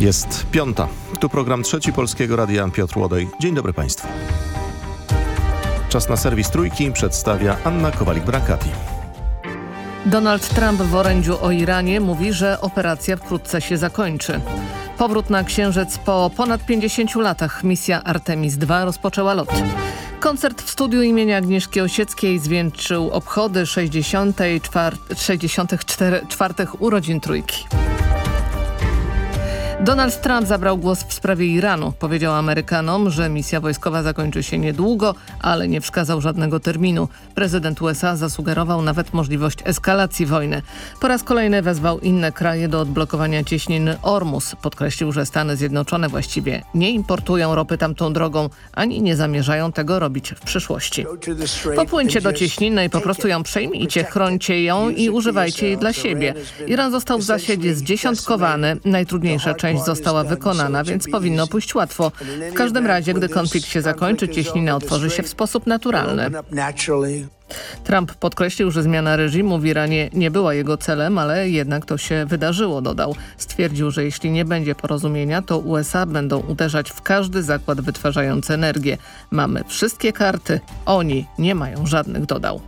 Jest piąta. Tu program trzeci Polskiego Radia Piotr Łodej. Dzień dobry Państwu. Czas na serwis Trójki przedstawia Anna Kowalik-Brankati. Donald Trump w orędziu o Iranie mówi, że operacja wkrótce się zakończy. Powrót na Księżyc po ponad 50 latach. Misja Artemis II rozpoczęła lot. Koncert w studiu imienia Agnieszki Osieckiej zwieńczył obchody 64, 64 urodzin Trójki. Donald Trump zabrał głos w sprawie Iranu. Powiedział Amerykanom, że misja wojskowa zakończy się niedługo, ale nie wskazał żadnego terminu. Prezydent USA zasugerował nawet możliwość eskalacji wojny. Po raz kolejny wezwał inne kraje do odblokowania cieśniny Ormus. Podkreślił, że Stany Zjednoczone właściwie nie importują ropy tamtą drogą, ani nie zamierzają tego robić w przyszłości. Popłyńcie do cieśniny i po prostu ją przejmijcie, chrońcie ją i używajcie jej dla siebie. Iran został w zasadzie zdziesiątkowany. Najtrudniejsza część część została wykonana, więc powinno pójść łatwo. W każdym razie, gdy konflikt się zakończy, cieśnina otworzy się w sposób naturalny. Trump podkreślił, że zmiana reżimu w Iranie nie była jego celem, ale jednak to się wydarzyło, dodał. Stwierdził, że jeśli nie będzie porozumienia, to USA będą uderzać w każdy zakład wytwarzający energię. Mamy wszystkie karty, oni nie mają żadnych, dodał.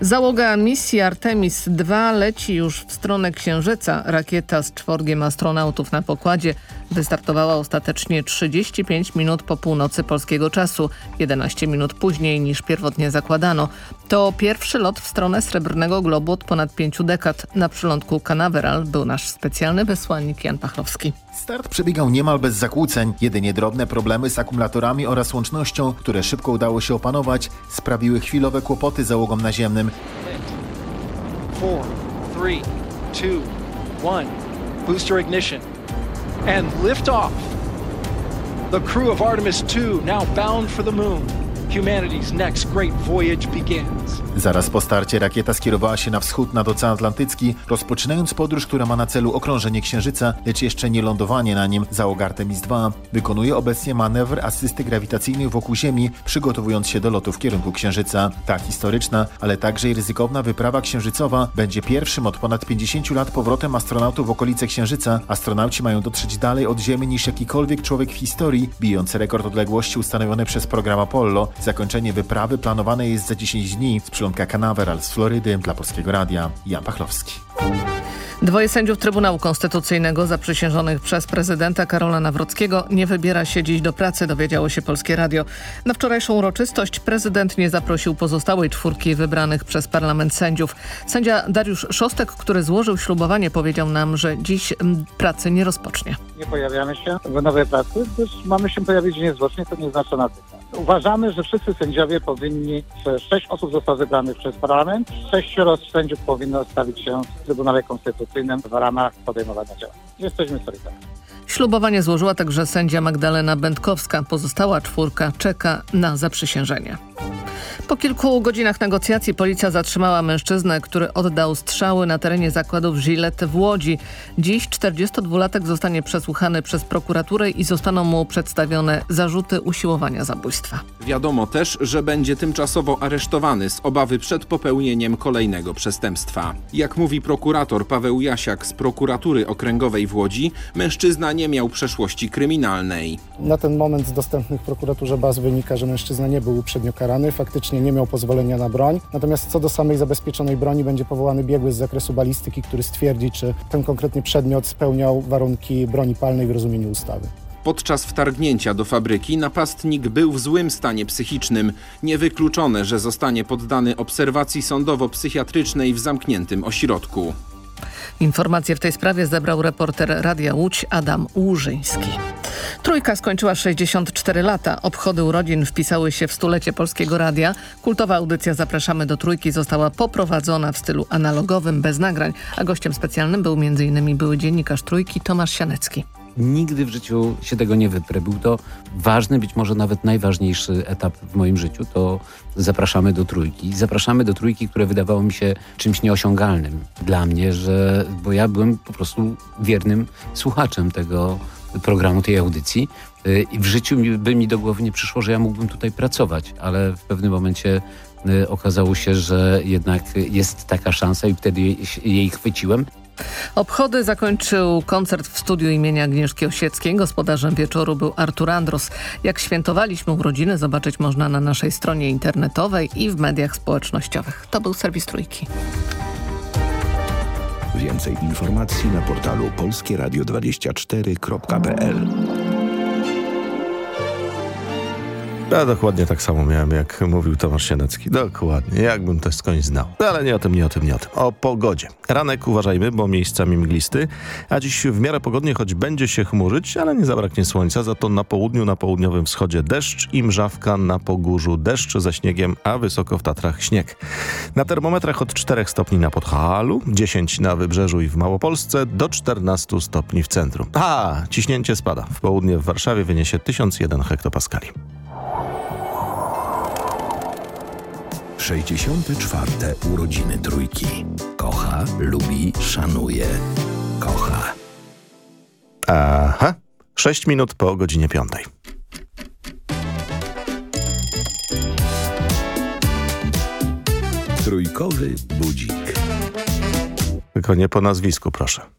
Załoga misji Artemis II leci już w stronę Księżyca. Rakieta z czworgiem astronautów na pokładzie wystartowała ostatecznie 35 minut po północy polskiego czasu, 11 minut później niż pierwotnie zakładano. To pierwszy lot w stronę Srebrnego Globu od ponad pięciu dekad. Na przylądku Canaveral był nasz specjalny wysłannik Jan Pachlowski. Start przebiegał niemal bez zakłóceń. Jedynie drobne problemy z akumulatorami oraz łącznością, które szybko udało się opanować, sprawiły chwilowe kłopoty załogom naziemnym. Four, three, two, one. Booster ignition. And lift off. The crew of Artemis 2 now bound for the moon. Zaraz po starcie rakieta skierowała się na wschód nad Ocean Atlantycki, rozpoczynając podróż, która ma na celu okrążenie Księżyca, lecz jeszcze nie lądowanie na nim. Załoga Artemis II wykonuje obecnie manewr asysty grawitacyjnej wokół Ziemi, przygotowując się do lotu w kierunku Księżyca. Ta historyczna, ale także i ryzykowna wyprawa księżycowa będzie pierwszym od ponad 50 lat powrotem astronautów w okolice Księżyca. Astronauci mają dotrzeć dalej od Ziemi niż jakikolwiek człowiek w historii, bijąc rekord odległości ustanowiony przez program Apollo. Zakończenie wyprawy planowane jest za 10 dni z przylądka Canaveral z Florydy dla Polskiego Radia. Jan Pachlowski. Dwoje sędziów Trybunału Konstytucyjnego zaprzysiężonych przez prezydenta Karola Nawrockiego nie wybiera się dziś do pracy, dowiedziało się Polskie Radio. Na wczorajszą uroczystość prezydent nie zaprosił pozostałej czwórki wybranych przez parlament sędziów. Sędzia Dariusz Szostek, który złożył ślubowanie, powiedział nam, że dziś pracy nie rozpocznie. Nie pojawiamy się w nowej pracy, gdyż mamy się pojawić niezwłocznie, to nie znaczy natychmiast. Uważamy, że wszyscy sędziowie powinni, sześć osób zostało wybranych przez parlament, sześcioro sędziów powinno stawić się w Trybunale Konstytucyjnym w ramach podejmowania działań. Jesteśmy solidarni. Ślubowanie złożyła także sędzia Magdalena Będkowska. Pozostała czwórka czeka na zaprzysiężenie. Po kilku godzinach negocjacji policja zatrzymała mężczyznę, który oddał strzały na terenie zakładów Gillette w Łodzi. Dziś 42-latek zostanie przesłuchany przez prokuraturę i zostaną mu przedstawione zarzuty usiłowania zabójstwa. Wiadomo też, że będzie tymczasowo aresztowany z obawy przed popełnieniem kolejnego przestępstwa. Jak mówi prokurator Paweł Jasiak z prokuratury okręgowej w Łodzi, mężczyzna nie miał przeszłości kryminalnej. Na ten moment z dostępnych prokuraturze baz wynika, że mężczyzna nie był uprzednio karany. Faktycznie nie miał pozwolenia na broń. Natomiast co do samej zabezpieczonej broni będzie powołany biegły z zakresu balistyki, który stwierdzi, czy ten konkretny przedmiot spełniał warunki broni palnej w rozumieniu ustawy. Podczas wtargnięcia do fabryki napastnik był w złym stanie psychicznym. Niewykluczone, że zostanie poddany obserwacji sądowo-psychiatrycznej w zamkniętym ośrodku. Informacje w tej sprawie zebrał reporter Radia Łódź Adam Łużyński. Trójka skończyła 64 lata. Obchody urodzin wpisały się w stulecie Polskiego Radia. Kultowa audycja Zapraszamy do Trójki została poprowadzona w stylu analogowym, bez nagrań, a gościem specjalnym był m.in. były dziennikarz Trójki Tomasz Sianecki. Nigdy w życiu się tego nie wyprę. Był to ważny, być może nawet najważniejszy etap w moim życiu. To zapraszamy do trójki. Zapraszamy do trójki, które wydawało mi się czymś nieosiągalnym dla mnie, że, bo ja byłem po prostu wiernym słuchaczem tego programu, tej audycji. Y, I w życiu by mi do głowy nie przyszło, że ja mógłbym tutaj pracować, ale w pewnym momencie y, okazało się, że jednak jest taka szansa i wtedy jej chwyciłem. Obchody zakończył koncert w studiu imienia Agnieszki Osieckiej. Gospodarzem wieczoru był Artur Andros. Jak świętowaliśmy urodziny zobaczyć można na naszej stronie internetowej i w mediach społecznościowych. To był serwis Trójki. Więcej informacji na portalu polskieradio24.pl Ja dokładnie tak samo miałem, jak mówił Tomasz Sienecki. Dokładnie, jakbym to skądś znał. No, ale nie o tym, nie o tym, nie o tym. O pogodzie. Ranek uważajmy, bo miejscami mglisty, a dziś w miarę pogodnie, choć będzie się chmurzyć, ale nie zabraknie słońca, za to na południu, na południowym wschodzie deszcz i mrzawka na pogórzu deszcz ze śniegiem, a wysoko w Tatrach śnieg. Na termometrach od 4 stopni na Podhalu, 10 na Wybrzeżu i w Małopolsce, do 14 stopni w centrum. A, ciśnięcie spada. W południe w Warszawie wyniesie 1001 hektopaskali. 64. urodziny trójki. Kocha, lubi, szanuje. Kocha. Aha, 6 minut po godzinie 5. Trójkowy budzik. Tylko nie po nazwisku, proszę.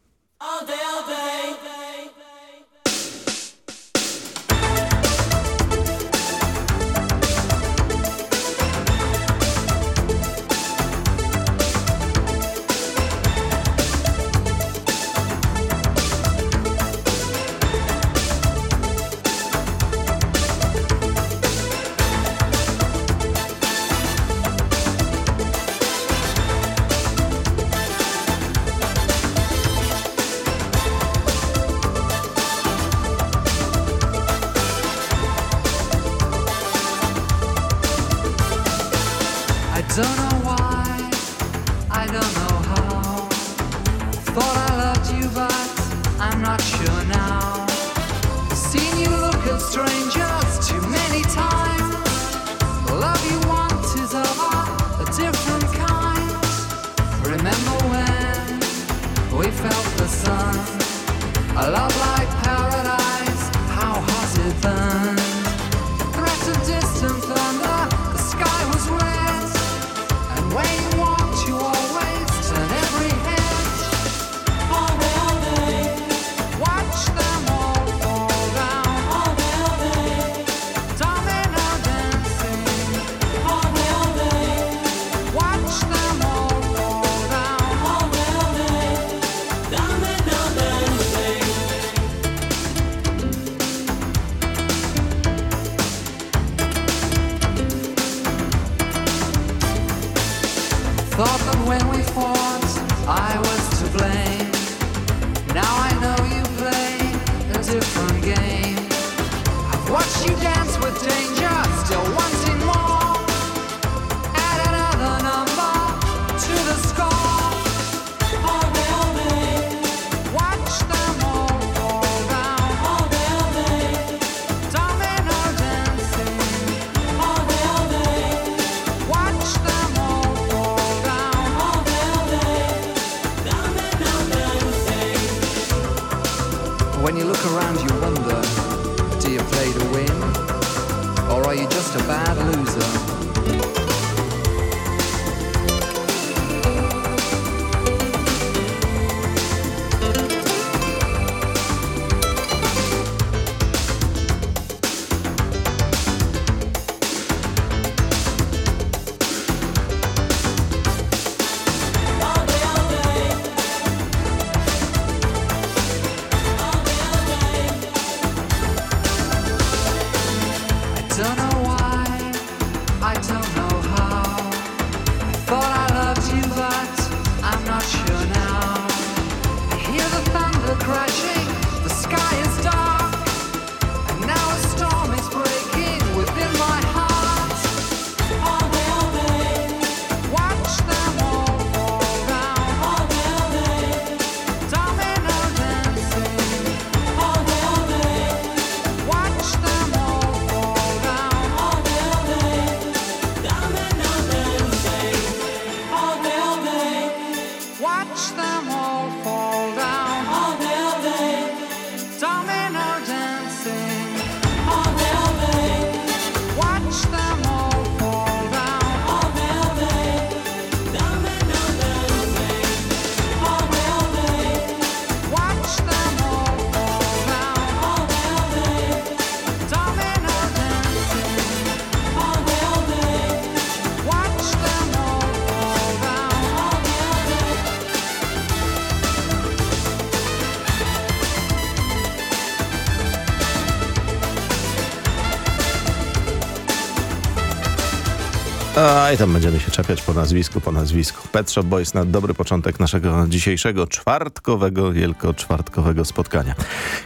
A i tam będziemy się czepiać po nazwisku, po nazwisku. Pet Shop Boys na dobry początek naszego dzisiejszego czwartkowego, wielkoczwartkowego spotkania.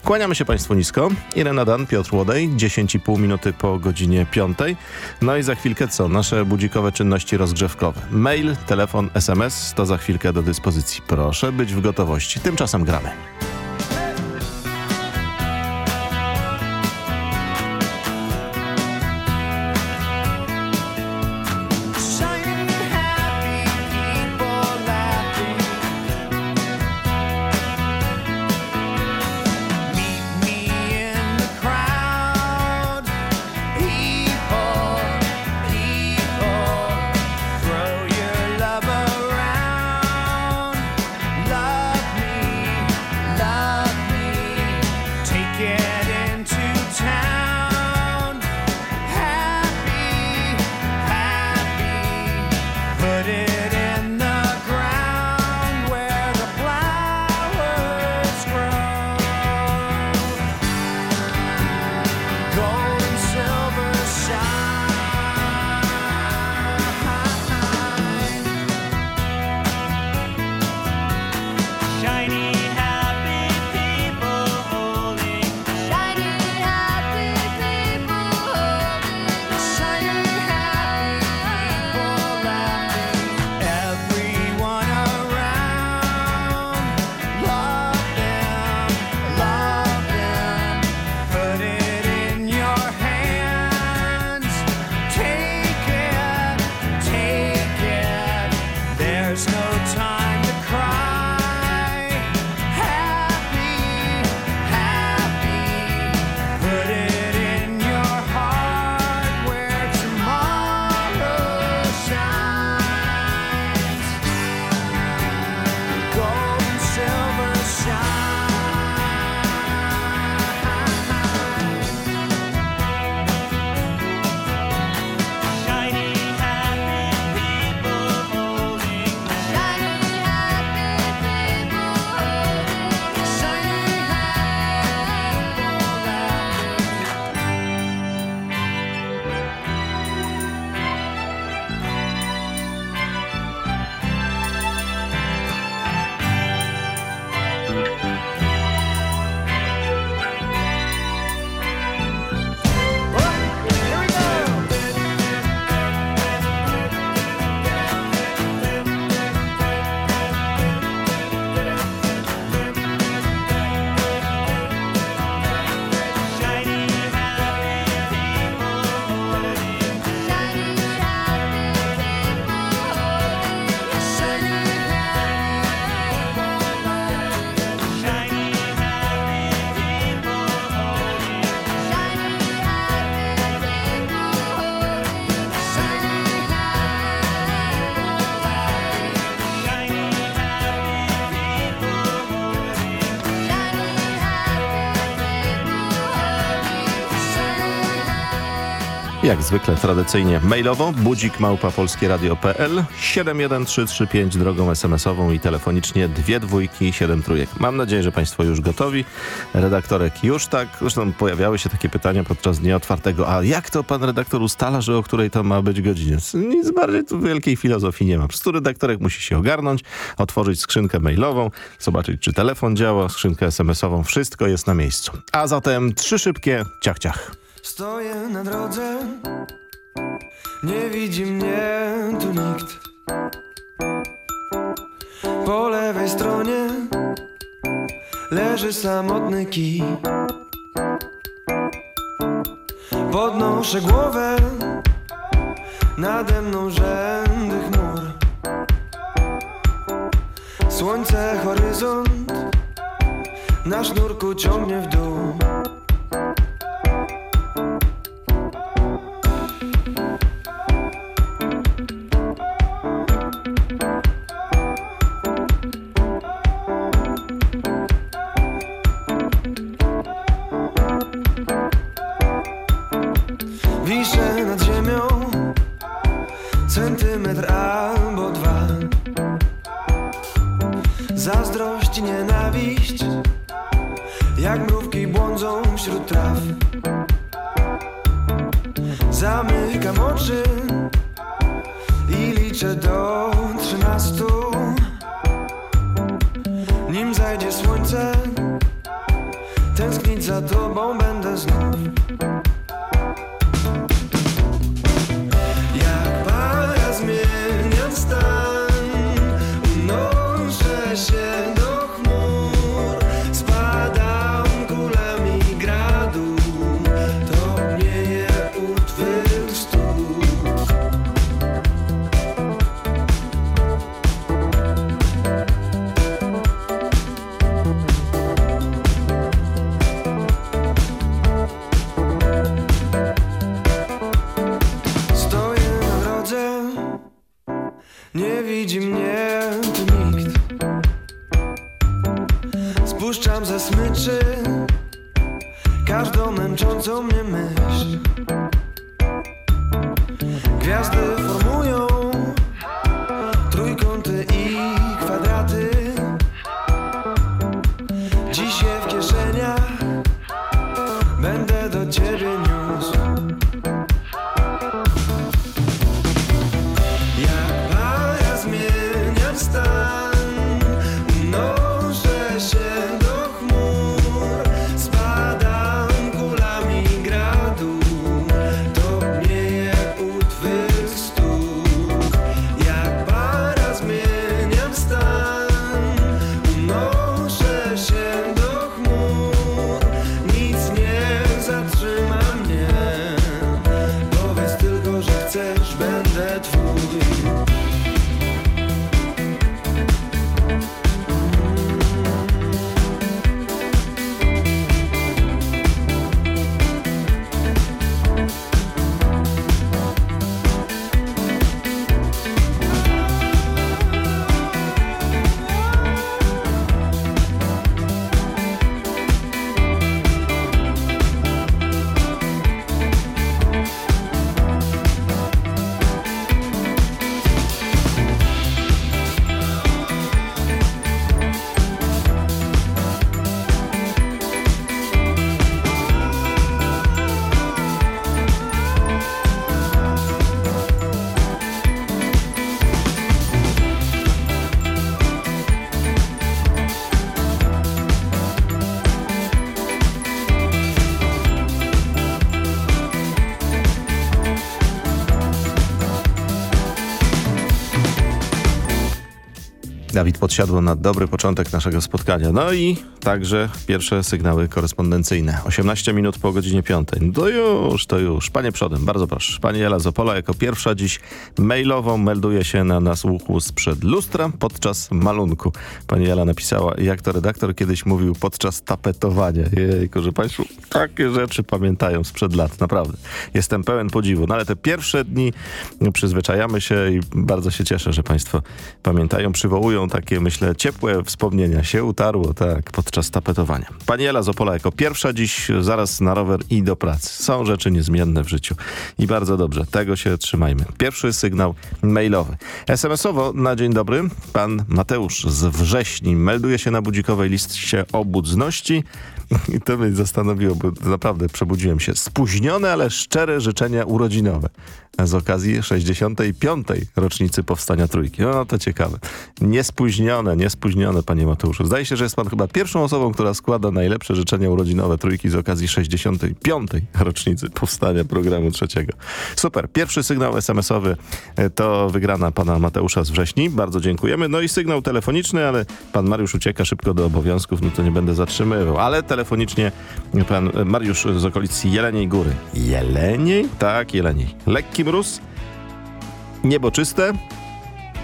Kłaniamy się Państwu nisko. Irena Dan, Piotr Łodej, 10,5 minuty po godzinie 5. No i za chwilkę co? Nasze budzikowe czynności rozgrzewkowe. Mail, telefon, SMS to za chwilkę do dyspozycji. Proszę być w gotowości. Tymczasem gramy. Jak zwykle tradycyjnie mailowo budzik małpa polskieradio.pl 71335 drogą SMS-ową i telefonicznie dwie dwójki, siedem trójek. Mam nadzieję, że Państwo już gotowi. Redaktorek już tak. Zresztą pojawiały się takie pytania podczas dnia otwartego. A jak to pan redaktor ustala, że o której to ma być godzinie? Nic bardziej tu wielkiej filozofii nie ma. Po redaktorek musi się ogarnąć, otworzyć skrzynkę mailową, zobaczyć czy telefon działa, skrzynkę SMS-ową. Wszystko jest na miejscu. A zatem trzy szybkie ciach ciach. Stoję na drodze, nie widzi mnie tu nikt. Po lewej stronie leży samotny kij. Podnoszę głowę, nade mną rzędy chmur. Słońce, horyzont, na sznurku ciągnie w dół. Centymetr albo dwa. Zazdrość nienawiść Jak mrówki błądzą wśród traw. Zamykam oczy Dawid podsiadło na dobry początek naszego spotkania. No i także pierwsze sygnały korespondencyjne. 18 minut po godzinie 5. No to już, to już. Panie przodem, bardzo proszę. Pani Ela Zopola jako pierwsza dziś mailową melduje się na nasłuchu sprzed lustra podczas malunku. Pani Ela napisała, jak to redaktor kiedyś mówił podczas tapetowania. Jejku, że państwo takie rzeczy pamiętają sprzed lat, naprawdę. Jestem pełen podziwu. No ale te pierwsze dni przyzwyczajamy się i bardzo się cieszę, że państwo pamiętają, przywołują takie, myślę, ciepłe wspomnienia. Się utarło, tak, podczas tapetowania. Pani Ela z Opola jako pierwsza dziś zaraz na rower i do pracy. Są rzeczy niezmienne w życiu i bardzo dobrze. Tego się trzymajmy. Pierwszy sygnał mailowy. SMS-owo na dzień dobry pan Mateusz z Wrześni melduje się na budzikowej liście obudzności i to mnie zastanowiło, naprawdę przebudziłem się. Spóźnione, ale szczere życzenia urodzinowe z okazji 65. rocznicy powstania Trójki. No to ciekawe. Niespóźnione, niespóźnione, panie Mateuszu. Zdaje się, że jest pan chyba pierwszą osobą, która składa najlepsze życzenia urodzinowe Trójki z okazji 65. rocznicy powstania programu trzeciego. Super. Pierwszy sygnał SMS-owy e, to wygrana pana Mateusza z Wrześni. Bardzo dziękujemy. No i sygnał telefoniczny, ale pan Mariusz ucieka szybko do obowiązków, no to nie będę zatrzymywał. Ale telefonicznie pan Mariusz z okolicy Jeleniej Góry. Jeleniej? Tak, Jeleniej. Lekki mróz, niebo czyste.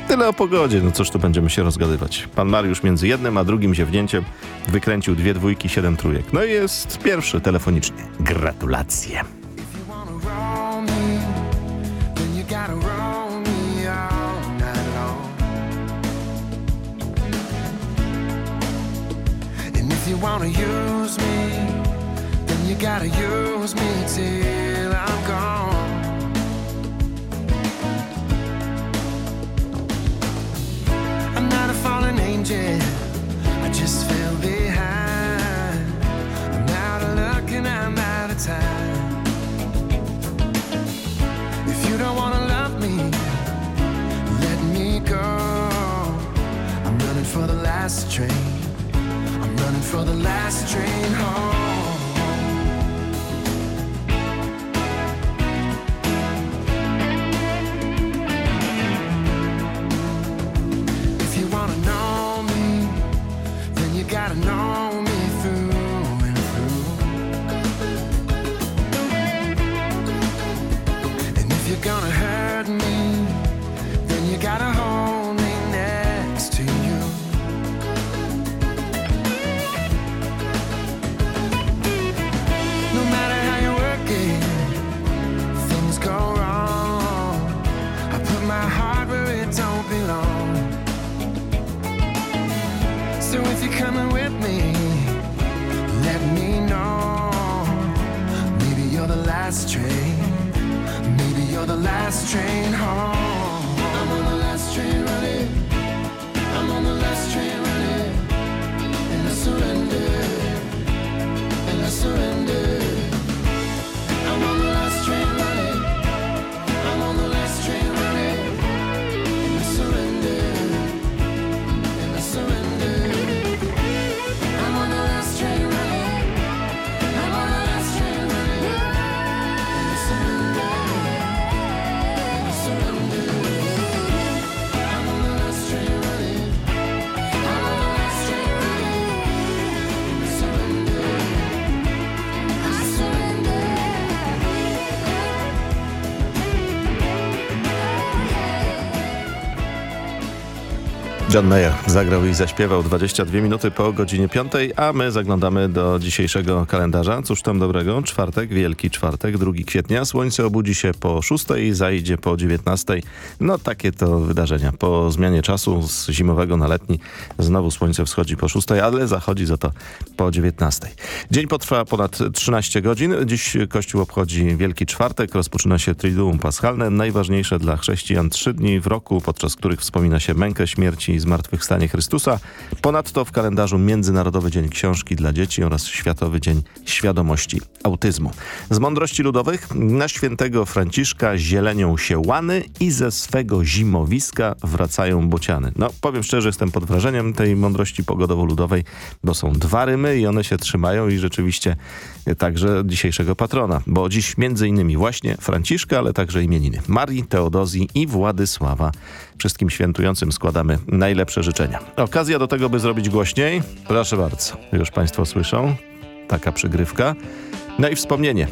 Tyle o pogodzie, no cóż tu będziemy się rozgadywać. Pan Mariusz między jednym a drugim ziewnięciem wykręcił dwie dwójki, siedem trójek. No i jest pierwszy telefonicznie. Gratulacje. You wanna use me, You gotta use me till I'm gone. I'm not a fallen angel, I just fell behind. I'm out of luck and I'm out of time. If you don't wanna love me, let me go. I'm running for the last train. I'm running for the last train home. John Mayer zagrał i zaśpiewał 22 minuty po godzinie 5, a my zaglądamy do dzisiejszego kalendarza. Cóż tam dobrego? Czwartek, Wielki Czwartek, 2 kwietnia. Słońce obudzi się po 6 i zajdzie po 19. No takie to wydarzenia. Po zmianie czasu z zimowego na letni znowu słońce wschodzi po 6, ale zachodzi za to po 19. Dzień potrwa ponad 13 godzin. Dziś Kościół obchodzi Wielki Czwartek. Rozpoczyna się Triduum Paschalne, najważniejsze dla chrześcijan trzy dni w roku, podczas których wspomina się mękę śmierci i zmartwychwstanie Chrystusa. Ponadto w kalendarzu Międzynarodowy Dzień Książki dla Dzieci oraz Światowy Dzień Świadomości Autyzmu. Z mądrości ludowych na świętego Franciszka zielenią się łany i ze swego zimowiska wracają bociany. No, powiem szczerze, jestem pod wrażeniem tej mądrości pogodowo-ludowej, bo są dwa rymy i one się trzymają i rzeczywiście także dzisiejszego patrona, bo dziś między innymi właśnie Franciszka, ale także imieniny Marii, Teodozji i Władysława. Wszystkim świętującym składamy najlepsze życzenia. Okazja do tego, by zrobić głośniej? Proszę bardzo. Już Państwo słyszą? Taka przygrywka. No i wspomnienie.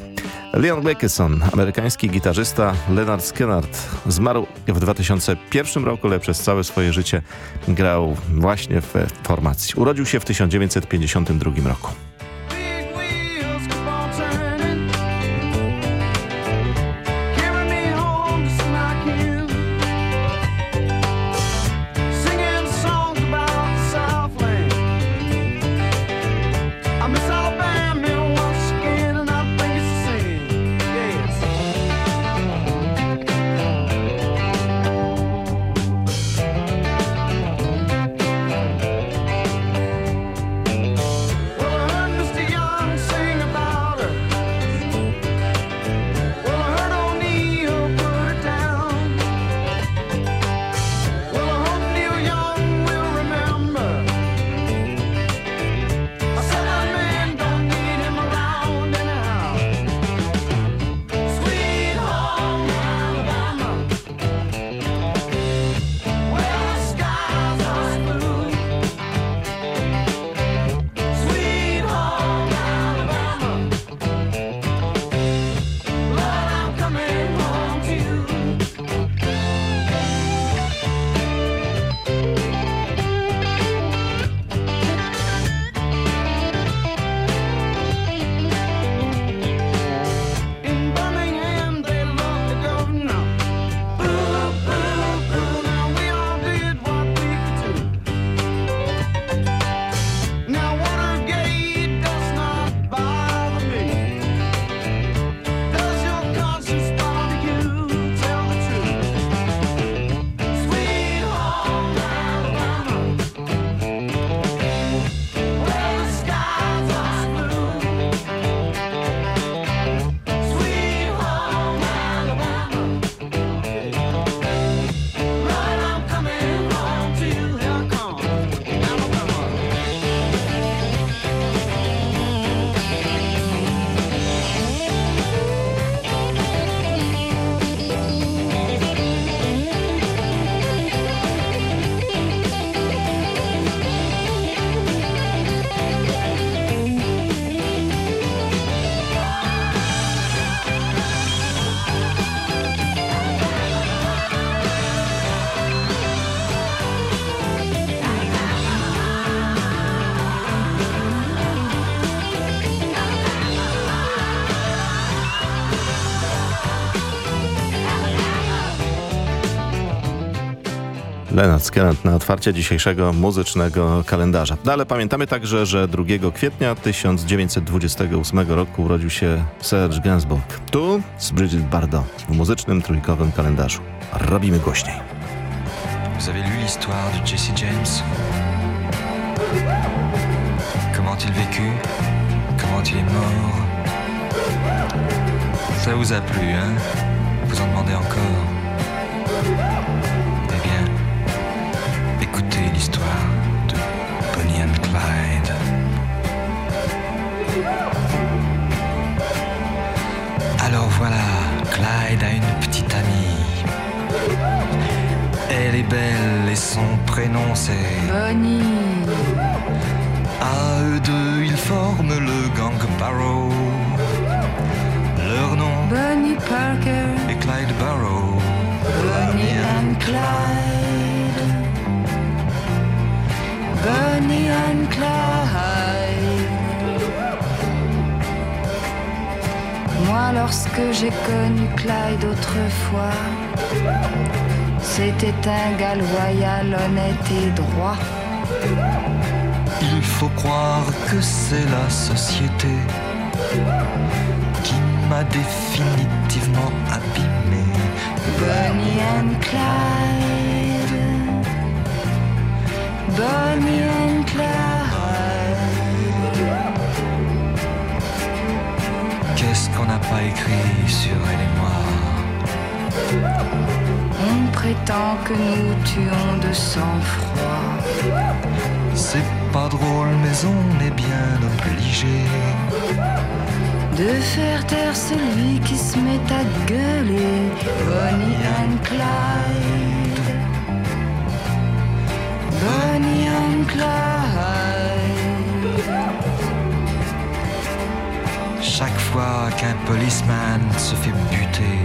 Leon Beckeson, amerykański gitarzysta Leonard Skynyrd, zmarł w 2001 roku, ale przez całe swoje życie grał właśnie w formacji. Urodził się w 1952 roku. Leonard Skellant na otwarcie dzisiejszego muzycznego kalendarza. No, ale pamiętamy także, że 2 kwietnia 1928 roku urodził się Serge Gainsbourg. Tu z Brigitte Bardot w muzycznym trójkowym kalendarzu. Robimy głośniej. Vous avez lu l'histoire de Jesse James Comment il vécut Comment il est mort Ça vous a plu, hein Vous en demandez encore Clyde a une petite amie. Elle est belle et son prénom c'est Bonnie, À eux deux, ils forment le gang Barrow. Leur nom Bonnie Parker, est Clyde Barrow. Bonnie and Clyde. Bonnie and Clyde. Moi, lorsque j'ai connu Clyde autrefois, c'était un gars loyal, honnête et droit. Il faut croire que c'est la société qui m'a définitivement abîmé. Bonnie and Clyde. Bonnie and Clyde. Qu'est-ce qu'on n'a pas écrit sur elle et moi On prétend que nous tuons de sang-froid. C'est pas drôle, mais on est bien obligé. De faire taire celui qui se met à gueuler. Bonnie and Clyde. Policeman se fait buter,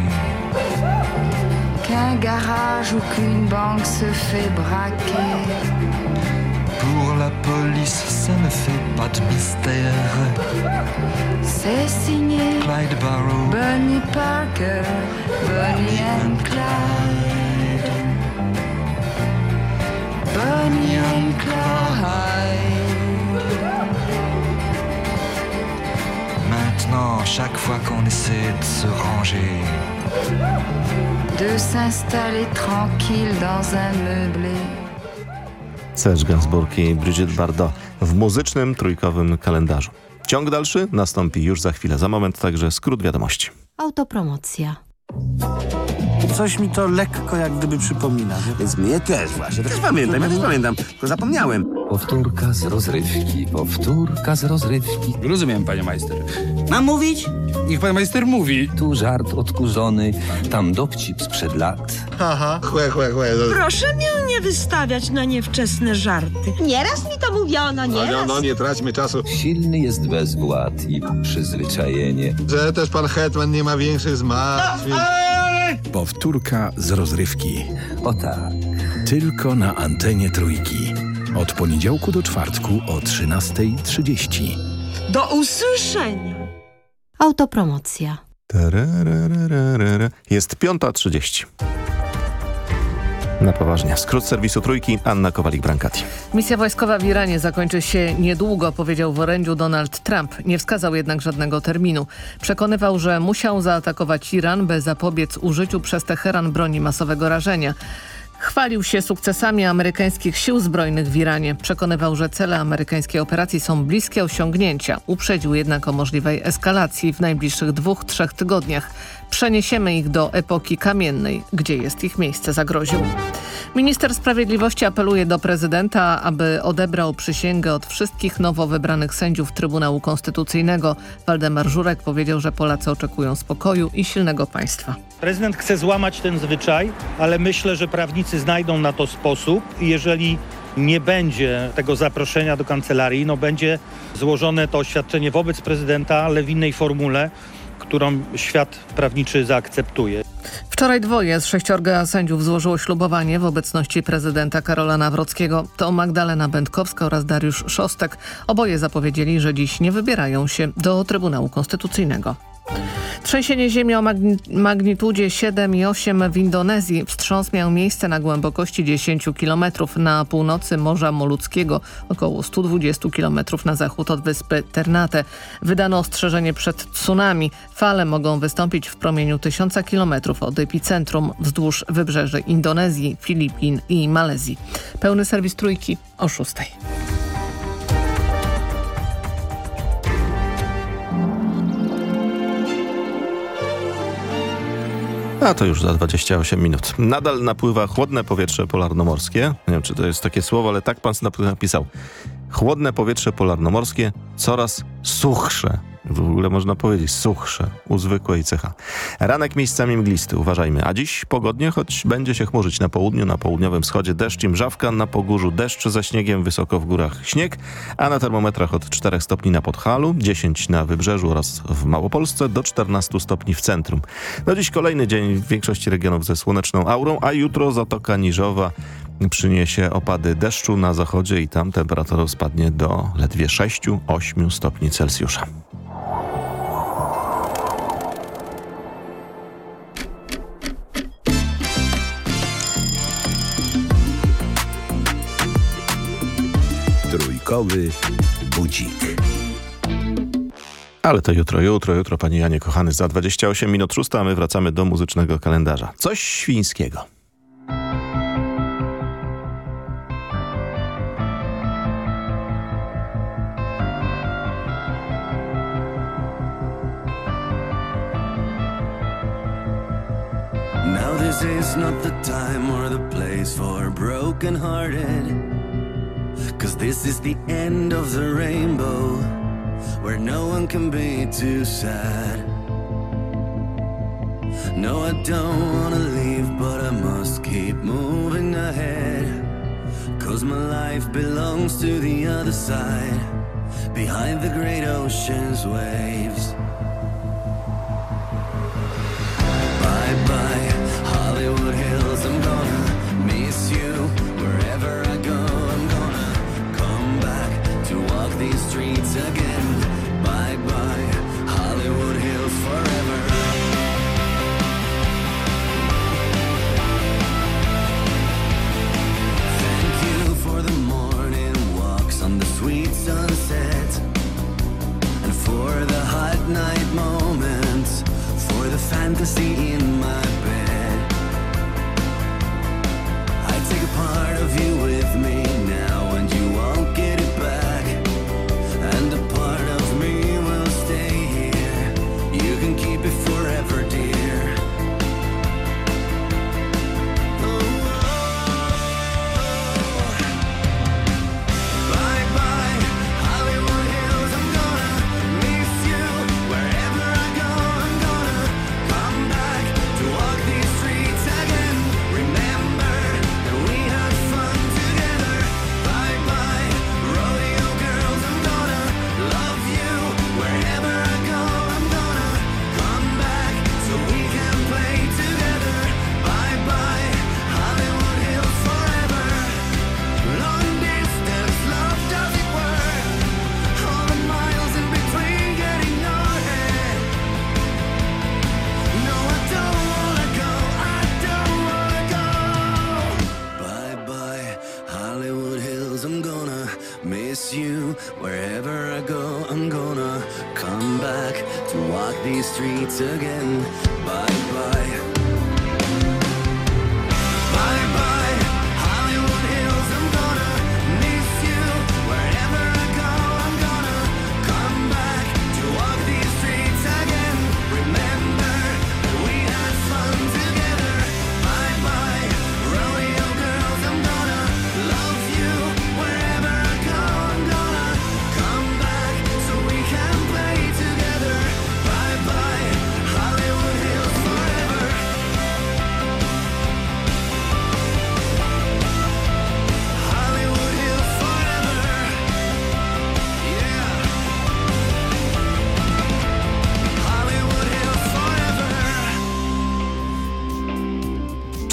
Qu'un garage ou qu'une banque se fait braquer. pour la police, ça ne fait pas de mystère. C'est signé Clyde Barrow, Bonnie Parker. Bonnie and Clyde. Bonnie and Clyde. Maintenant, chaque fois qu'on essaie de se ranger, de s'installer tranquille dans un meublé. Serge Gainsbourg i Brigitte Bardot w muzycznym trójkowym kalendarzu. Ciąg dalszy nastąpi już za chwilę. Za moment także skrót wiadomości. Autopromocja. Coś mi to lekko jak gdyby przypomina. Więc mnie też właśnie. Też pamiętam, ja też pamiętam, tylko zapomniałem. Powtórka z rozrywki, powtórka z rozrywki. Rozumiem, panie majster. Mam mówić? Niech pan majster mówi. Tu żart odkurzony, tam dowcip sprzed lat. Haha, chłe, chłe, chłe. Proszę mnie nie wystawiać na niewczesne żarty. Nieraz mi to mówiono, nieraz. No, no, nie traćmy czasu. Silny jest bezwład i przyzwyczajenie. Że też pan Hetman nie ma większych zmartwień. Powtórka z rozrywki. O tak. Tylko na antenie trójki. Od poniedziałku do czwartku o 13.30. Do usłyszenia. Autopromocja. Tararararara. Jest 5.30. Na poważnie. Skrót serwisu trójki Anna Kowalik-Brankati. Misja wojskowa w Iranie zakończy się niedługo, powiedział w orędziu Donald Trump. Nie wskazał jednak żadnego terminu. Przekonywał, że musiał zaatakować Iran, by zapobiec użyciu przez Teheran broni masowego rażenia. Chwalił się sukcesami amerykańskich sił zbrojnych w Iranie. Przekonywał, że cele amerykańskiej operacji są bliskie osiągnięcia. Uprzedził jednak o możliwej eskalacji w najbliższych dwóch, trzech tygodniach. Przeniesiemy ich do epoki kamiennej, gdzie jest ich miejsce, zagroził. Minister Sprawiedliwości apeluje do prezydenta, aby odebrał przysięgę od wszystkich nowo wybranych sędziów Trybunału Konstytucyjnego. Waldemar Żurek powiedział, że Polacy oczekują spokoju i silnego państwa. Prezydent chce złamać ten zwyczaj, ale myślę, że prawnicy znajdą na to sposób. Jeżeli nie będzie tego zaproszenia do kancelarii, no będzie złożone to oświadczenie wobec prezydenta, ale w innej formule, którą świat prawniczy zaakceptuje. Wczoraj dwoje z sześciorga sędziów złożyło ślubowanie w obecności prezydenta Karola Nawrockiego. To Magdalena Będkowska oraz Dariusz Szostek. Oboje zapowiedzieli, że dziś nie wybierają się do Trybunału Konstytucyjnego. Trzęsienie ziemi o magni magnitudzie 7,8 w Indonezji. Wstrząs miał miejsce na głębokości 10 km na północy Morza Moluckiego, około 120 km na zachód od wyspy Ternate. Wydano ostrzeżenie przed tsunami. Fale mogą wystąpić w promieniu 1000 km od epicentrum wzdłuż wybrzeży Indonezji, Filipin i Malezji. Pełny serwis trójki o 6. A to już za 28 minut. Nadal napływa chłodne powietrze polarnomorskie. Nie wiem, czy to jest takie słowo, ale tak pan napisał. Chłodne powietrze polarnomorskie coraz suchsze. W ogóle można powiedzieć suchsze u zwykłej cecha. Ranek miejscami mglisty, uważajmy. A dziś pogodnie, choć będzie się chmurzyć na południu, na południowym wschodzie deszcz i mrzawka, na pogórzu deszcz ze śniegiem, wysoko w górach śnieg, a na termometrach od 4 stopni na Podhalu, 10 na Wybrzeżu oraz w Małopolsce, do 14 stopni w centrum. No dziś kolejny dzień w większości regionów ze słoneczną aurą, a jutro Zatoka Niżowa przyniesie opady deszczu na zachodzie i tam temperatura spadnie do ledwie 6-8 stopni Celsjusza. Trójkowy budzik. Ale to jutro, jutro, jutro, panie Janie kochany, za 28 minut 6, a my wracamy do muzycznego kalendarza. Coś świńskiego. Now this is not the time or the place for broken-hearted Cause this is the end of the rainbow Where no one can be too sad. No, I don't wanna leave But I must keep moving ahead. Cause my life belongs to the other side Behind the great ocean's waves. Bye fantasy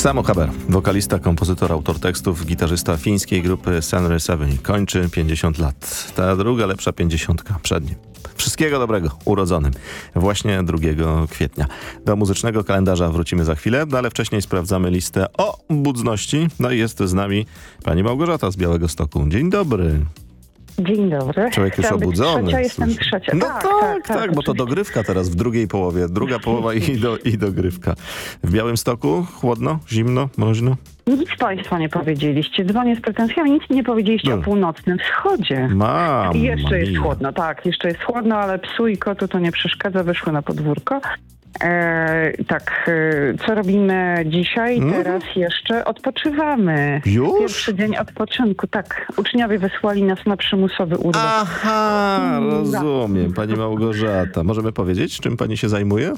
Samo Haber, wokalista, kompozytor, autor tekstów, gitarzysta fińskiej grupy Sunrise Avenue. Kończy 50 lat. Ta druga lepsza 50 przed nim. Wszystkie Wszystkiego dobrego urodzonym właśnie 2 kwietnia. Do muzycznego kalendarza wrócimy za chwilę, no ale wcześniej sprawdzamy listę o budzności. No i jest z nami pani Małgorzata z Białego Stoku. Dzień dobry. Dzień dobry. Człowiek być obudzony. Trzecia, jestem trzecia. No tak, tak, tak, bo to dogrywka teraz w drugiej połowie. Druga połowa i, do, i dogrywka. W Białym Stoku chłodno, zimno, mroźno? Nic Państwo nie powiedzieliście. Dzwonię z pretensjami, nic nie powiedzieliście No. o północnym wschodzie. Mam. I jeszcze jest chłodno, tak, jeszcze jest chłodno, ale psu i kotu to nie przeszkadza, wyszły na podwórko. E, tak, e, co robimy dzisiaj? Mhm. Teraz jeszcze odpoczywamy. Już? Pierwszy dzień odpoczynku, tak. Uczniowie wysłali nas na przymusowy urlop. Aha, rozumiem. Pani Małgorzata. Możemy powiedzieć, czym pani się zajmuje?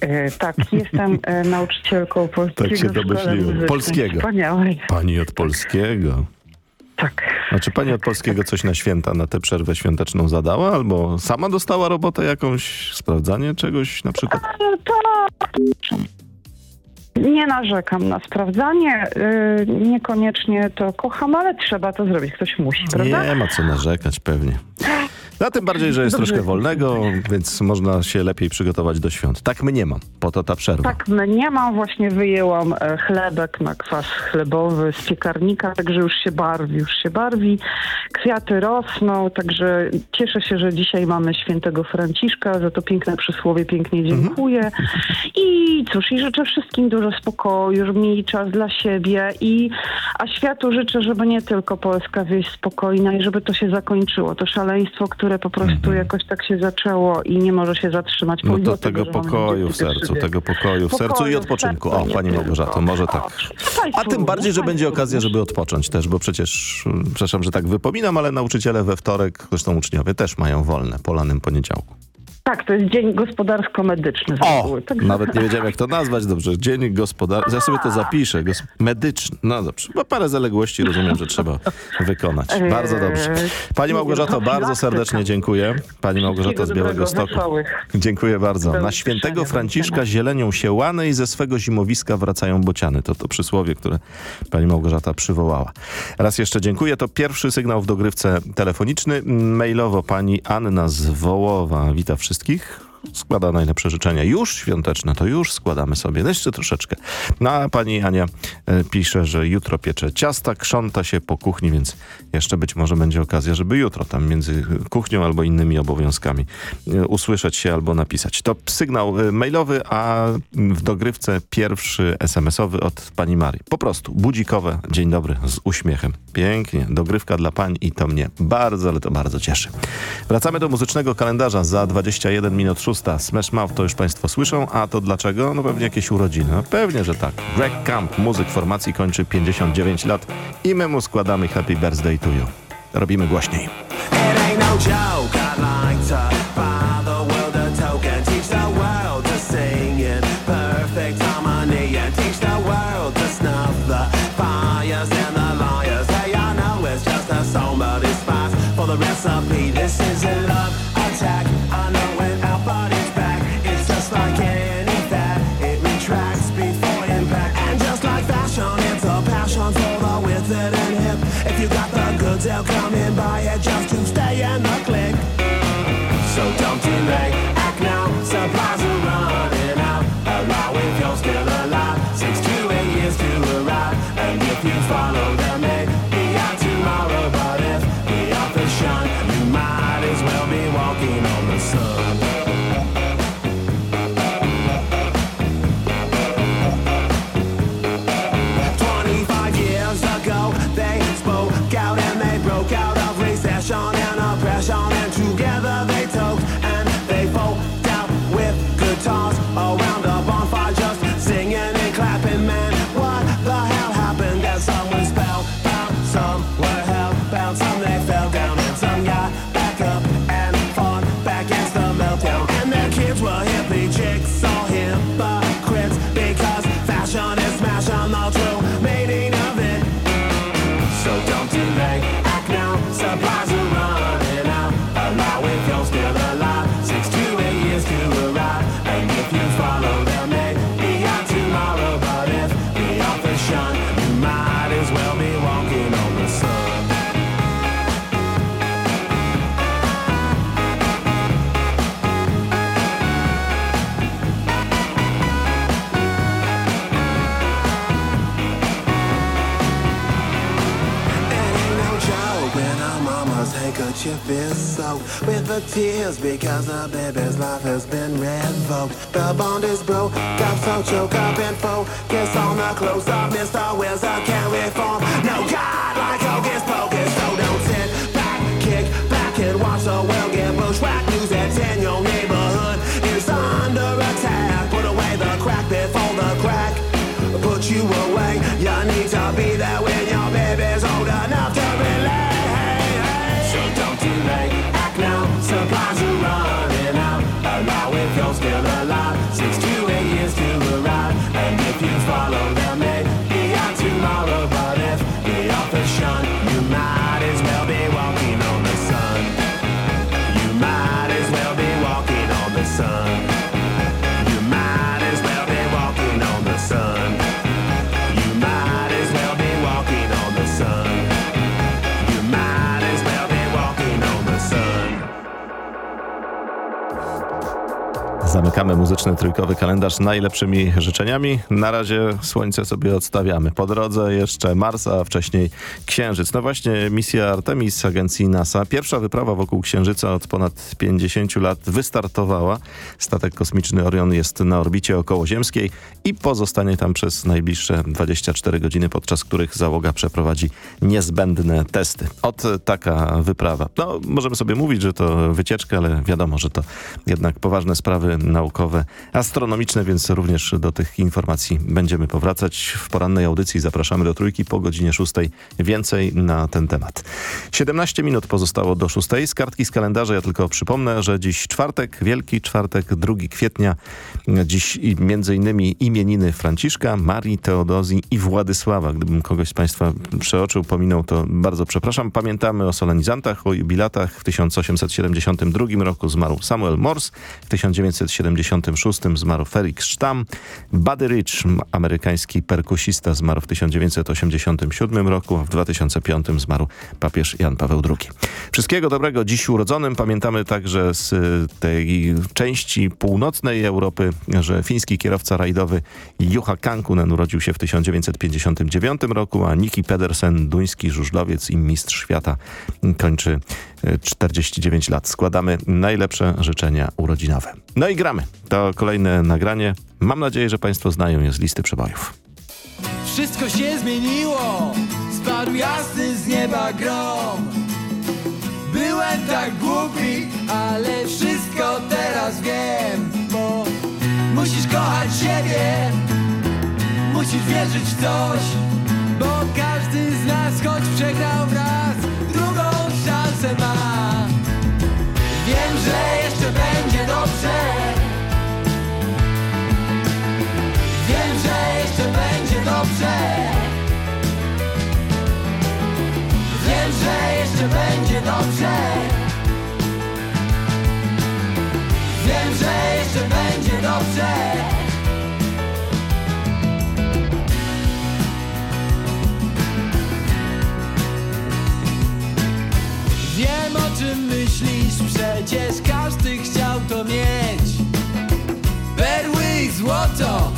E, tak, jestem e, nauczycielką polskiego Tak się domyśliłem. Polskiego. Wspaniałej. Pani od polskiego. Tak. A czy pani od polskiego coś na święta, na tę przerwę świąteczną zadała? Albo sama dostała robotę jakąś, sprawdzanie czegoś na przykład? To nie narzekam na sprawdzanie. Yy, niekoniecznie to kocham, ale trzeba to zrobić. Ktoś musi, prawda? Nie ma co narzekać pewnie. No, tym bardziej, że jest Dobrze. troszkę wolnego, więc można się lepiej przygotować do świąt. Tak my nie mam, po to ta przerwa. Tak, no nie mam, właśnie wyjęłam e, chlebek na kwas chlebowy z piekarnika, także już się barwi, już się barwi. Kwiaty rosną, także cieszę się, że dzisiaj mamy świętego Franciszka, za to piękne przysłowie pięknie Mhm. dziękuję. I cóż, i życzę wszystkim dużo spokoju, żeby mieli czas dla siebie i a światu życzę, żeby nie tylko Polska wieś spokojna i żeby to się zakończyło. To szaleństwo, które po prostu jakoś tak się zaczęło i nie może się zatrzymać. Mhm. No to tego mamy pokoju w sercu, tego pokoju w sercu i Pokoju odpoczynku. sercu, O, nie pani tylko. Małgorzato, może tak. A tym bardziej, że będzie okazja, żeby odpocząć też, bo przecież, mm, przepraszam, że tak wypominam, ale nauczyciele we wtorek, zresztą uczniowie też mają wolne po lanym poniedziałku. Tak, to jest dzień gospodarsko-medyczny. O. Także- nawet nie wiedziałem jak to nazwać, dobrze. Dzień gospodarczy, ja sobie to zapiszę, gos- medyczny. No dobrze, bo parę zaległości rozumiem, że trzeba wykonać. Bardzo dobrze. Pani Małgorzato, bardzo serdecznie dziękuję. Pani Małgorzata z Białego Stoku. Dziękuję bardzo. Na świętego Franciszka zielenią się łany i ze swego zimowiska wracają bociany. To to przysłowie, które pani Małgorzata przywołała. Raz jeszcze dziękuję. To pierwszy sygnał w dogrywce telefoniczny. Mailowo pani Anna z Wołowa wita wszystkich. Składa najlepsze życzenia. Już świąteczne, to już składamy sobie. No jeszcze troszeczkę. No a pani Ania e, pisze, że jutro piecze ciasta, krząta się po kuchni, więc jeszcze być może będzie okazja, żeby jutro tam między kuchnią albo innymi obowiązkami e, usłyszeć się albo napisać. To sygnał e, mailowy, a w dogrywce pierwszy SMS-owy od pani Marii. Po prostu budzikowe, dzień dobry, z uśmiechem. Pięknie, dogrywka dla pań i to mnie bardzo, ale to bardzo cieszy. Wracamy do muzycznego kalendarza za 21 minut 6. Smash Mouth to już państwo słyszą, a to dlaczego? No pewnie jakieś urodziny. No pewnie, że tak. Greg Camp, muzyk formacji, kończy 59 lat i my mu składamy Happy Birthday to You. Robimy głośniej. tonight the tears because the baby's life has been revoked. The bond is broke, got so choked up and focus on the close up. Mr. Wizard can't reform. No God like hocus pocus, so don't sit back, kick back and watch the Zamykamy muzyczny trójkowy kalendarz najlepszymi życzeniami. Na razie słońce sobie odstawiamy. Po drodze jeszcze Mars, a wcześniej Księżyc. No właśnie misja Artemis agencji NASA. Pierwsza wyprawa wokół Księżyca od ponad 50 lat wystartowała. Statek kosmiczny Orion jest na orbicie okołoziemskiej i pozostanie tam przez najbliższe 24 godziny, podczas których załoga przeprowadzi niezbędne testy. Ot taka wyprawa. No, możemy sobie mówić, że to wycieczka, ale wiadomo, że to jednak poważne sprawy naukowe, astronomiczne, więc również do tych informacji będziemy powracać. W porannej audycji zapraszamy do trójki po godzinie 6. Więcej na ten temat. 17 minut pozostało do 6. Z kartki z kalendarza ja tylko przypomnę, że dziś czwartek, Wielki Czwartek, 2 kwietnia. Dziś innymi imieniny Franciszka, Marii, Teodozji i Władysława. Gdybym kogoś z Państwa przeoczył, pominął, to bardzo przepraszam. Pamiętamy o solenizantach, o jubilatach. W 1872 roku zmarł Samuel Morse, w 1976 zmarł Felix Stamm, Buddy Rich, amerykański perkusista, zmarł w 1987 roku, a w 2005 zmarł papież Jan Paweł II. Wszystkiego dobrego dziś urodzonym. Pamiętamy także z y, tej części północnej Europy, że fiński kierowca rajdowy Juha Kankunen urodził się w 1959 roku, a Niki Pedersen, duński żużlowiec i mistrz świata, kończy y, 49 lat. Składamy najlepsze życzenia urodzinowe. No i gramy. To kolejne nagranie. Mam nadzieję, że Państwo znają je z listy przebojów. Wszystko się zmieniło, spadł jasny z nieba grom. Byłem tak głupi, ale wszystko teraz wiem, bo musisz kochać siebie, musisz wierzyć w coś, bo każdy z nas, choć przegrał raz, drugą szansę ma. Wiem, że jeszcze będzie dobrze. Jeszcze będzie dobrze. Wiem, że jeszcze będzie dobrze. Wiem, że jeszcze będzie dobrze. Wiem o czym myślisz, przecież każdy chciał to mieć. Perły i złoto,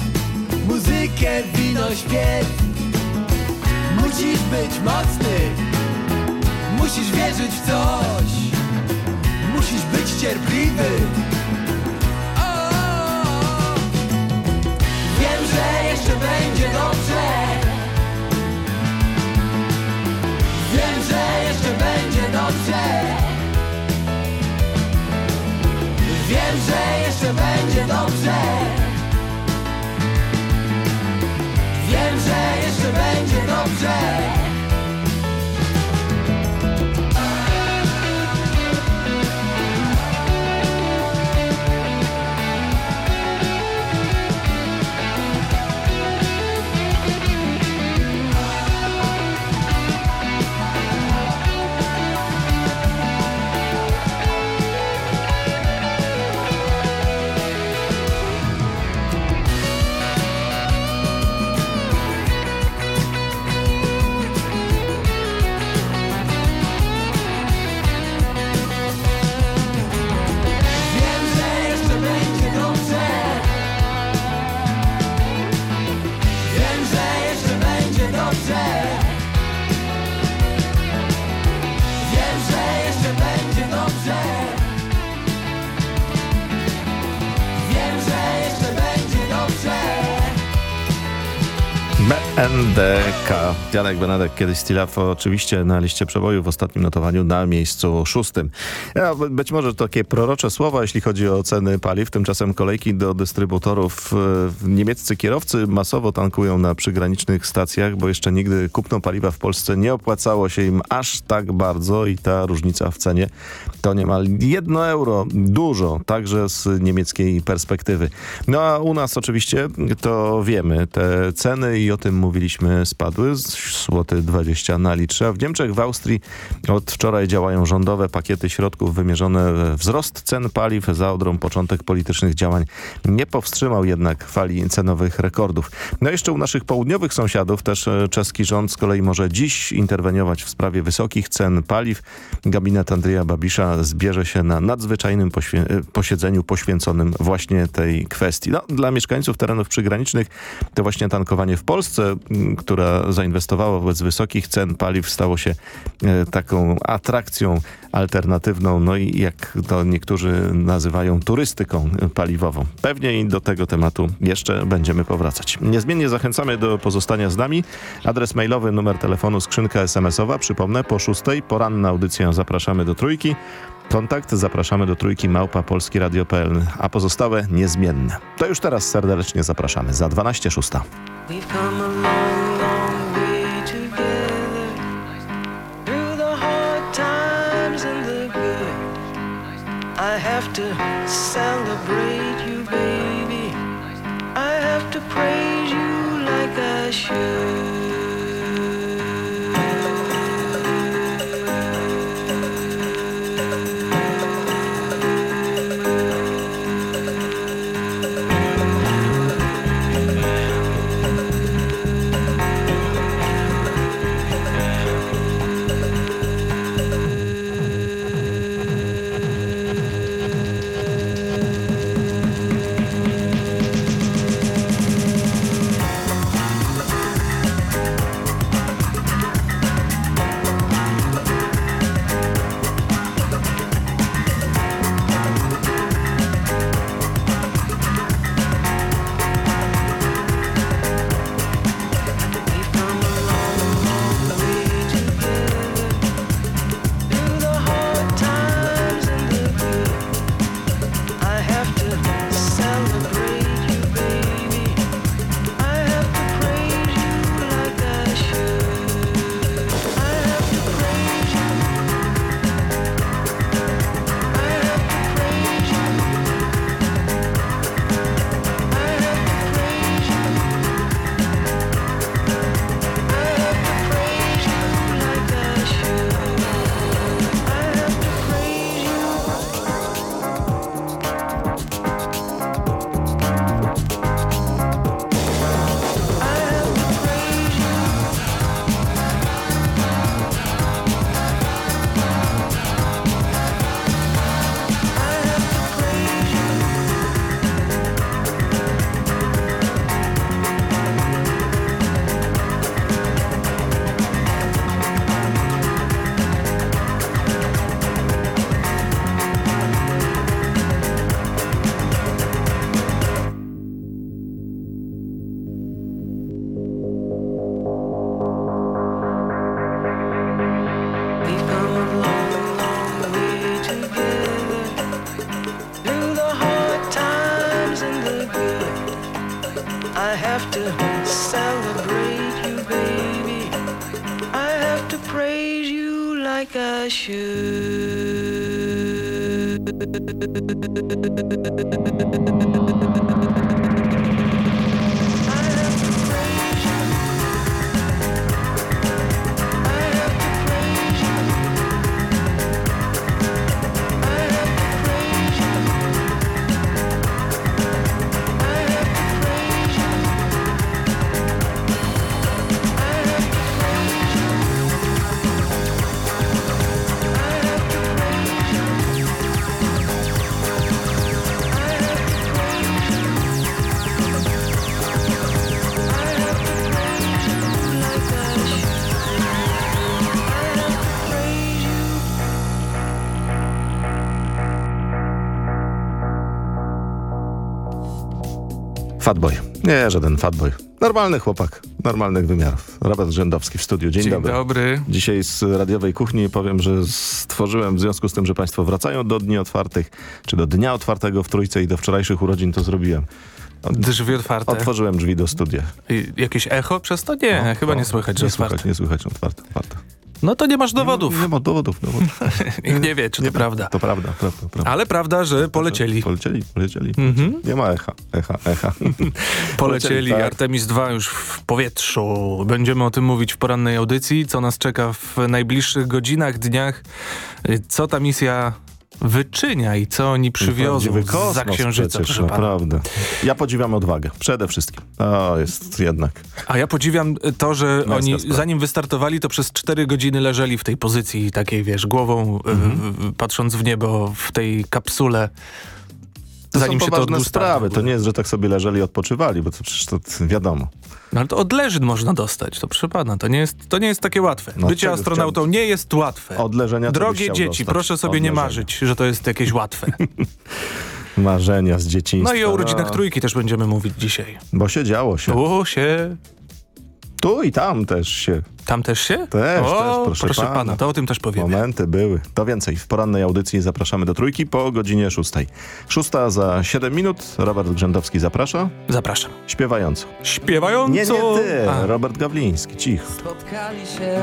muzykę, wino, śpiew. Musisz być mocny, musisz wierzyć w coś. NDK. Janek Benedek, kiedyś Stilaf oczywiście na liście przeboju w ostatnim notowaniu na miejscu szóstym. Być może takie prorocze słowa, jeśli chodzi o ceny paliw. Tymczasem kolejki do dystrybutorów. e, Niemieccy kierowcy masowo tankują na przygranicznych stacjach, bo jeszcze nigdy kupno paliwa w Polsce nie opłacało się im aż tak bardzo i ta różnica w cenie to niemal jedno euro. Dużo, także z niemieckiej perspektywy. No a u nas oczywiście to wiemy, te ceny i o tym mówiliśmy spadły z złoty 20 na litrze. W Niemczech, w Austrii od wczoraj działają rządowe pakiety środków wymierzone we wzrost cen paliw. Za odrą początek politycznych działań nie powstrzymał jednak fali cenowych rekordów. No jeszcze u naszych południowych sąsiadów też e, czeski rząd z kolei może dziś interweniować w sprawie wysokich cen paliw. Gabinet Andrzeja Babisza zbierze się na nadzwyczajnym e, posiedzeniu poświęconym właśnie tej kwestii. No, dla mieszkańców terenów przygranicznych to właśnie tankowanie w Polsce, która zainwestowała wobec wysokich cen paliw, stało się e, taką atrakcją alternatywną, no i jak to niektórzy nazywają turystyką paliwową. Pewnie i do tego tematu jeszcze będziemy powracać. Niezmiennie zachęcamy do pozostania z nami. Adres mailowy, numer telefonu, skrzynka SMS-owa. Przypomnę, po szóstej, poranna audycja zapraszamy do trójki. Kontakt zapraszamy do trójki małpa polskiradio.pl, a pozostałe niezmienne. To już teraz serdecznie zapraszamy za 12 Fatboy. Nie, żaden fatboy. Normalny chłopak, normalnych wymiarów. Robert Rzędowski w studiu. Dzień, Dzień dobry. dobry. Dzisiaj z radiowej kuchni powiem, że stworzyłem w związku z tym, że państwo wracają do dni otwartych, czy do dnia otwartego w Trójce i do wczorajszych urodzin to zrobiłem. Drzwi otwarte. Otworzyłem drzwi do studia. I Jakieś echo przez to? Nie, No, chyba no, nie słychać, że nie otwarte. słychać, nie słychać, otwarte, otwarte. No to nie masz dowodów. Nie ma, nie ma dowodów. dowodów. Nikt nie wie, czy to prawda. To prawda, prawda, prawda. Ale prawda, że polecieli. Polecieli, polecieli. Mhm. Nie ma echa, echa, echa. Polecieli tak. Artemis 2 już w powietrzu. Będziemy o tym mówić w porannej audycji, co nas czeka w najbliższych godzinach, dniach, co ta misja wyczynia i co oni przywiozą za księżyca. przecież, naprawdę. Ja podziwiam odwagę, przede wszystkim. O, jest jednak. A ja podziwiam to, że Męska oni zanim wystartowali, to przez cztery godziny leżeli w tej pozycji takiej, wiesz, głową y, Mhm. y, patrząc w niebo, w tej kapsule. To zanim są się to odgustało. sprawy. To nie jest, że tak sobie leżeli i odpoczywali, bo to przecież to wiadomo. No ale to od leżyn można dostać, to proszę pana, to nie jest, to nie jest takie łatwe. No, Bycie astronautą nie jest łatwe. Od leżenia co byś Drogie dzieci, dostać? proszę sobie nie marzyć, że to jest jakieś łatwe. Marzenia z dzieciństwa. No i o urodzinach no. trójki też będziemy mówić dzisiaj. Bo się działo się. Tu się... Tu i tam też się. Tam też się? Też, o, też, proszę, pana. to o tym też powiemy. Momenty były. To więcej. W porannej audycji zapraszamy do trójki po godzinie szóstej. Szósta za 7 minut. Robert Grzędowski zaprasza. Zapraszam. Śpiewająco. Śpiewająco! Nie, nie ty. A. Robert Gawliński. Cicho. Spotkali się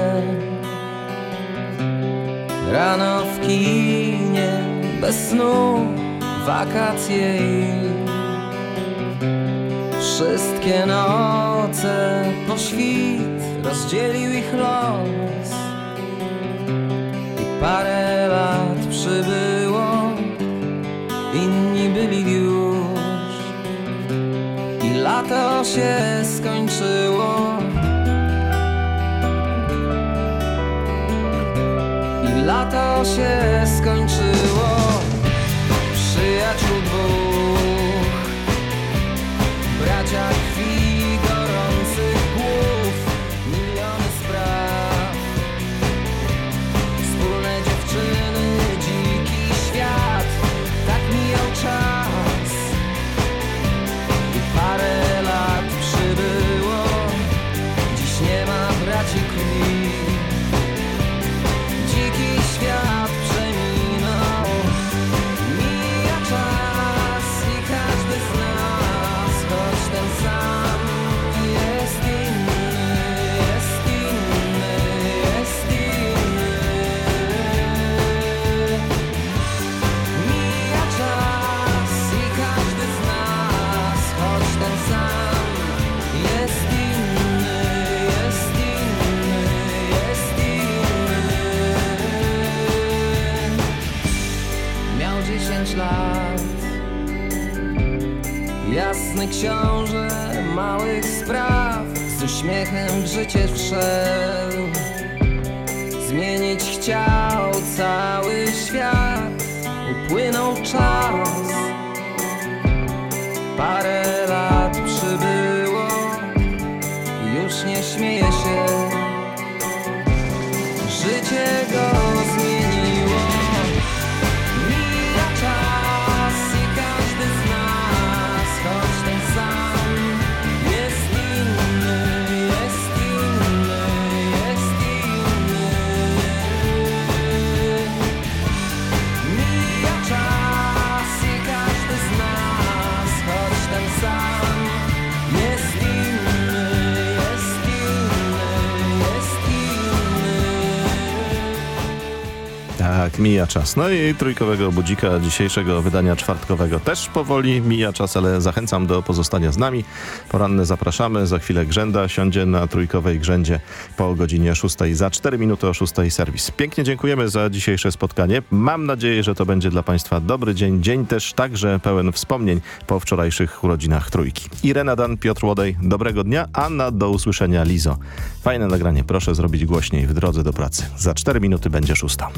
rano w kinie, bez snu, wakacje i wszystkie noce po świt rozdzielił ich los. I parę lat przybyło, inni byli już. I lato się skończyło. I lato się skończyło. Przyjaciół dwóch Bracia Jasny książę małych spraw Z uśmiechem w życie wszedł. Zmienić chciał cały świat Upłynął czas Tak, mija czas. No i trójkowego budzika dzisiejszego wydania czwartkowego też powoli mija czas, ale zachęcam do pozostania z nami. Poranne zapraszamy. Za chwilę Grzęda siądzie na trójkowej grzędzie po godzinie 6. Za 4 minuty o 6 serwis. Pięknie dziękujemy za dzisiejsze spotkanie. Mam nadzieję, że to będzie dla Państwa dobry dzień. Dzień też także pełen wspomnień po wczorajszych urodzinach trójki. Irena Dan, Piotr Łodej, dobrego dnia, a na do usłyszenia Lizo. Fajne nagranie, proszę zrobić głośniej w drodze do pracy. Za 4 minuty będzie szósta.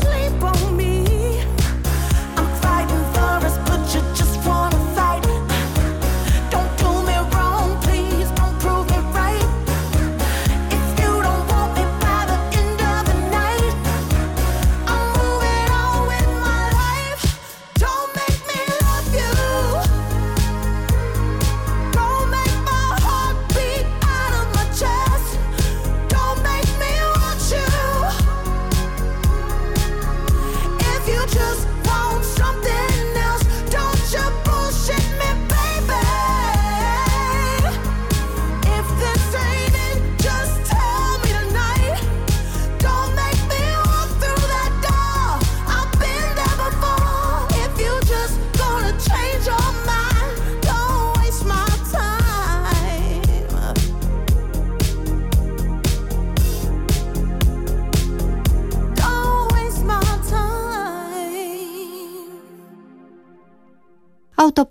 sleep.